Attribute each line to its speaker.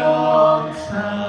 Speaker 1: your time.